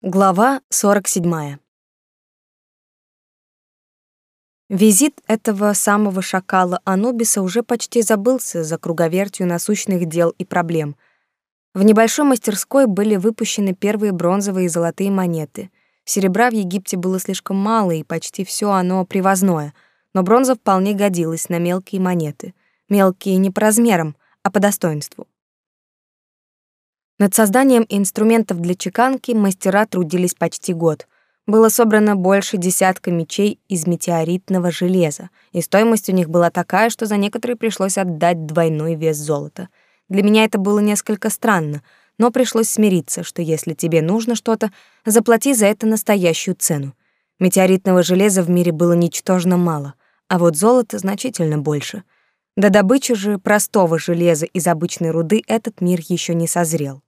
Глава 47. Визит этого самого шакала Анубиса уже почти забылся за круговертью насущных дел и проблем. В небольшой мастерской были выпущены первые бронзовые и золотые монеты. Серебра в Египте было слишком мало, и почти все оно привозное, но бронза вполне годилась на мелкие монеты. Мелкие не по размерам, а по достоинству. Над созданием инструментов для чеканки мастера трудились почти год. Было собрано больше десятка мечей из метеоритного железа, и стоимость у них была такая, что за некоторые пришлось отдать двойной вес золота. Для меня это было несколько странно, но пришлось смириться, что если тебе нужно что-то, заплати за это настоящую цену. Метеоритного железа в мире было ничтожно мало, а вот золота значительно больше. До добычи же простого железа из обычной руды этот мир еще не созрел.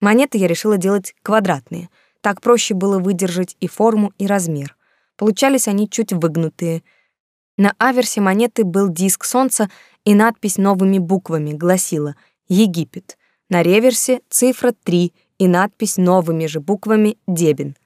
Монеты я решила делать квадратные. Так проще было выдержать и форму, и размер. Получались они чуть выгнутые. На аверсе монеты был диск солнца, и надпись новыми буквами гласила «Египет». На реверсе цифра 3 и надпись новыми же буквами «Дебин».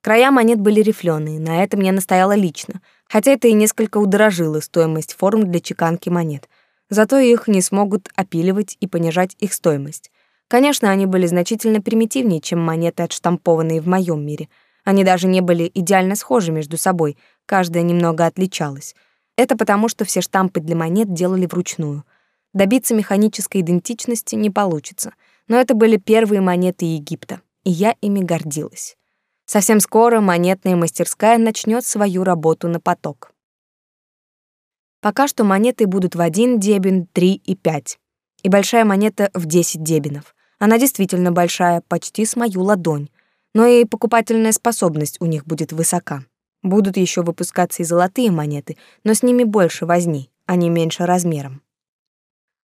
Края монет были рифленые, на этом я настояла лично, хотя это и несколько удорожило стоимость форм для чеканки монет. Зато их не смогут опиливать и понижать их стоимость. Конечно, они были значительно примитивнее, чем монеты, отштампованные в моем мире. Они даже не были идеально схожи между собой, каждая немного отличалась. Это потому, что все штампы для монет делали вручную. Добиться механической идентичности не получится, но это были первые монеты Египта, и я ими гордилась. Совсем скоро монетная мастерская начнет свою работу на поток. Пока что монеты будут в один дебен, три и пять, и большая монета в десять дебенов. Она действительно большая, почти с мою ладонь, но и покупательная способность у них будет высока. Будут еще выпускаться и золотые монеты, но с ними больше возни, а не меньше размером.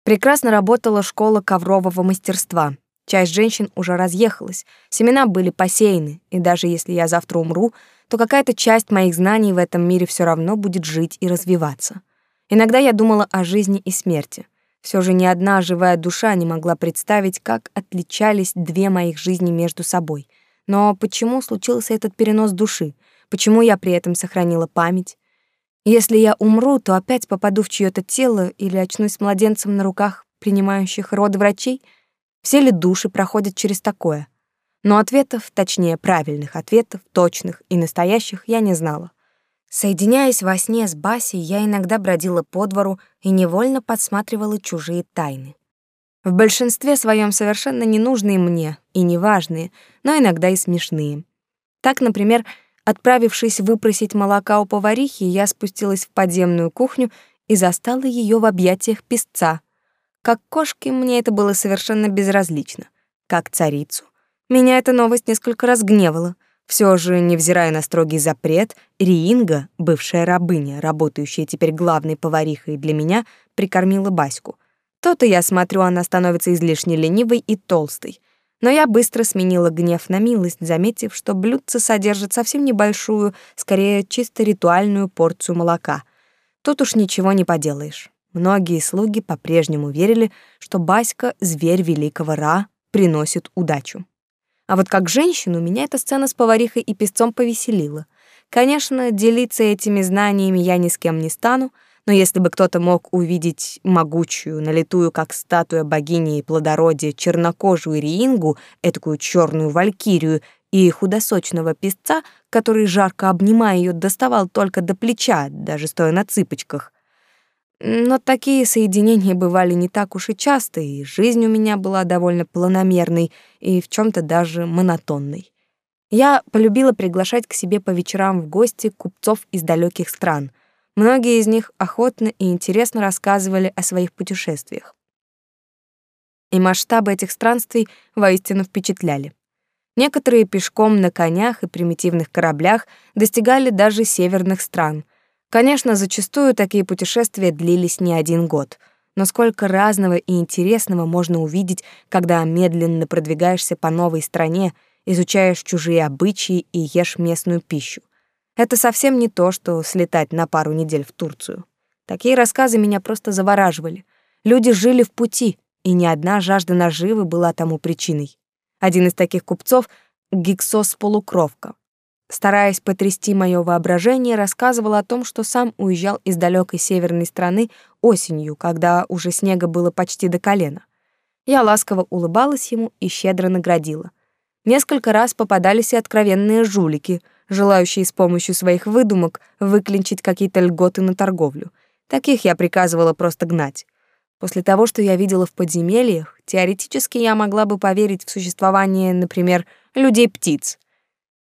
Прекрасно работала школа коврового мастерства. Часть женщин уже разъехалась, семена были посеяны, и даже если я завтра умру, то какая-то часть моих знаний в этом мире все равно будет жить и развиваться. Иногда я думала о жизни и смерти. Все же ни одна живая душа не могла представить, как отличались две моих жизни между собой. Но почему случился этот перенос души? Почему я при этом сохранила память? Если я умру, то опять попаду в чьё-то тело или очнусь с младенцем на руках принимающих роды врачей? Все ли души проходят через такое? Но ответов, точнее, правильных ответов, точных и настоящих, я не знала. Соединяясь во сне с Басей, я иногда бродила по двору и невольно подсматривала чужие тайны. В большинстве своем совершенно ненужные мне и неважные, но иногда и смешные. Так, например, отправившись выпросить молока у поварихи, я спустилась в подземную кухню и застала ее в объятиях песца. Как кошке мне это было совершенно безразлично. Как царицу. Меня эта новость несколько разгневала — все же, невзирая на строгий запрет, Риинга, бывшая рабыня, работающая теперь главной поварихой для меня, прикормила Баську. То-то я смотрю, она становится излишне ленивой и толстой. Но я быстро сменила гнев на милость, заметив, что блюдце содержит совсем небольшую, скорее чисто ритуальную порцию молока. Тут уж ничего не поделаешь. Многие слуги по-прежнему верили, что Баська, зверь великого Ра, приносит удачу. А вот как женщину меня эта сцена с поварихой и песцом повеселила. Конечно, делиться этими знаниями я ни с кем не стану, но если бы кто-то мог увидеть могучую, налитую, как статуя богини и плодородия, чернокожую Риингу, этакую черную валькирию, и худосочного песца, который, жарко обнимая ее, доставал только до плеча, даже стоя на цыпочках, но такие соединения бывали не так уж и часто, и жизнь у меня была довольно планомерной и в чем то даже монотонной. Я полюбила приглашать к себе по вечерам в гости купцов из далеких стран. Многие из них охотно и интересно рассказывали о своих путешествиях. И масштабы этих странствий воистину впечатляли. Некоторые пешком на конях и примитивных кораблях достигали даже северных стран — Конечно, зачастую такие путешествия длились не один год, но сколько разного и интересного можно увидеть, когда медленно продвигаешься по новой стране, изучаешь чужие обычаи и ешь местную пищу. Это совсем не то, что слетать на пару недель в Турцию. Такие рассказы меня просто завораживали. Люди жили в пути, и ни одна жажда наживы была тому причиной. Один из таких купцов Гиксос-полукровка. Стараясь потрясти мое воображение, рассказывал о том, что сам уезжал из далекой северной страны осенью, когда уже снега было почти до колена. Я ласково улыбалась ему и щедро наградила. Несколько раз попадались и откровенные жулики, желающие с помощью своих выдумок выклинчить какие-то льготы на торговлю. Таких я приказывала просто гнать. После того, что я видела в подземельях, теоретически я могла бы поверить в существование, например, людей-птиц.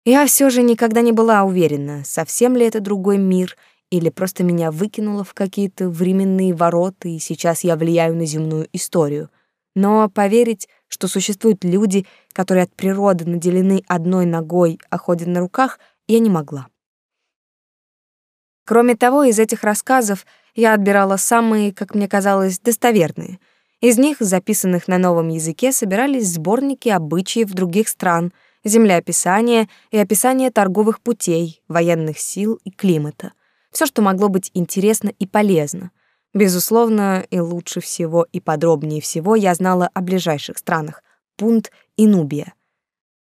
Я все же никогда не была уверена, совсем ли это другой мир, или просто меня выкинуло в какие-то временные ворота, и сейчас я влияю на земную историю. Но поверить, что существуют люди, которые от природы наделены одной ногой, а ходят на руках, я не могла. Кроме того, из этих рассказов я отбирала самые, как мне казалось, достоверные. Из них, записанных на новом языке, собирались сборники обычаев других стран, землеописания и описания торговых путей, военных сил и климата. Все, что могло быть интересно и полезно. Безусловно, и лучше всего и подробнее всего я знала о ближайших странах — Пунт и Нубия.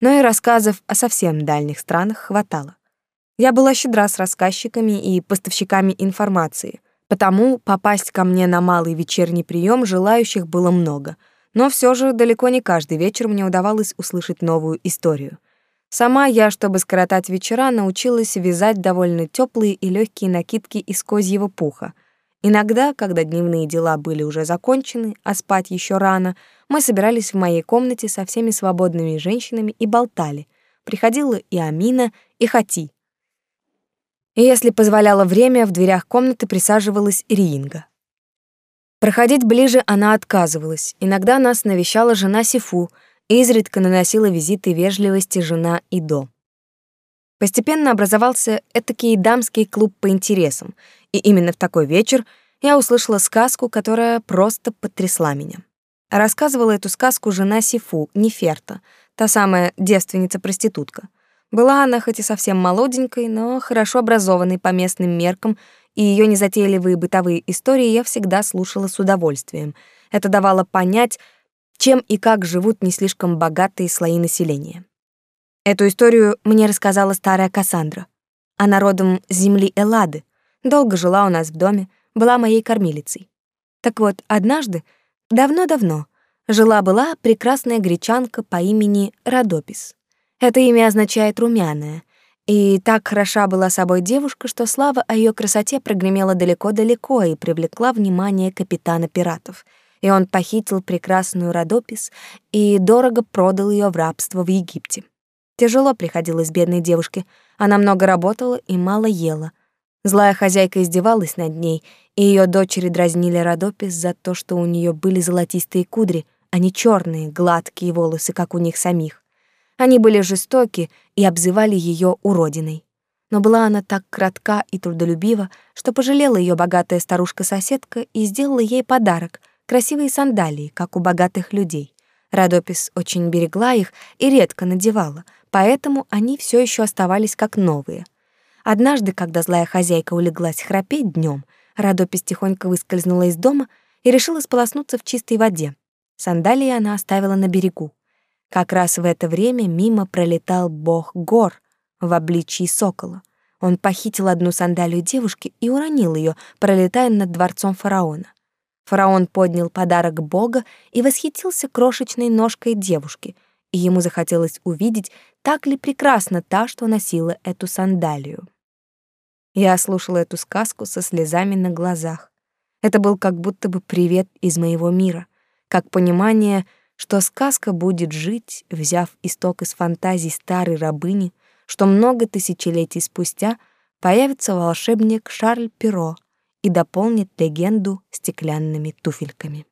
Но и рассказов о совсем дальних странах хватало. Я была щедра с рассказчиками и поставщиками информации. Потому попасть ко мне на малый вечерний прием желающих было много, но все же далеко не каждый вечер мне удавалось услышать новую историю. Сама я, чтобы скоротать вечера, научилась вязать довольно теплые и легкие накидки из козьего пуха. Иногда, когда дневные дела были уже закончены, а спать еще рано, мы собирались в моей комнате со всеми свободными женщинами и болтали. Приходила и Амина, и Хати, и если позволяло время, в дверях комнаты присаживалась Риинга. Проходить ближе она отказывалась. Иногда нас навещала жена Сифу, изредка наносила визиты вежливости жена Идо. Постепенно образовался этакий дамский клуб по интересам, и именно в такой вечер я услышала сказку, которая просто потрясла меня. Рассказывала эту сказку жена Сифу, Неферта, та самая девственница-проститутка. Была она хоть и совсем молоденькой, но хорошо образованной по местным меркам, и ее незатейливые бытовые истории я всегда слушала с удовольствием. Это давало понять, чем и как живут не слишком богатые слои населения. Эту историю мне рассказала старая Кассандра. Она родом с земли Эллады, долго жила у нас в доме, была моей кормилицей. Так вот, однажды, давно-давно, жила-была прекрасная гречанка по имени Родопис. Это имя означает «румяная», и так хороша была собой девушка, что слава о ее красоте прогремела далеко-далеко и привлекла внимание капитана пиратов. И он похитил прекрасную Родопис и дорого продал ее в рабство в Египте. Тяжело приходилось бедной девушке. Она много работала и мало ела. Злая хозяйка издевалась над ней, и ее дочери дразнили Родопис за то, что у нее были золотистые кудри, а не черные, гладкие волосы, как у них самих. Они были жестоки и обзывали ее уродиной. Но была она так кратка и трудолюбива, что пожалела ее богатая старушка-соседка и сделала ей подарок — красивые сандалии, как у богатых людей. Радопис очень берегла их и редко надевала, поэтому они все еще оставались как новые. Однажды, когда злая хозяйка улеглась храпеть днем, Радопис тихонько выскользнула из дома и решила сполоснуться в чистой воде. Сандалии она оставила на берегу. Как раз в это время мимо пролетал бог гор в обличии сокола. Он похитил одну сандалию девушки и уронил ее, пролетая над дворцом фараона. Фараон поднял подарок бога и восхитился крошечной ножкой девушки, и ему захотелось увидеть, так ли прекрасна та, что носила эту сандалию. Я слушала эту сказку со слезами на глазах. Это был как будто бы привет из моего мира, как понимание — что сказка будет жить, взяв исток из фантазий старой рабыни, что много тысячелетий спустя появится волшебник Шарль Перо и дополнит легенду стеклянными туфельками.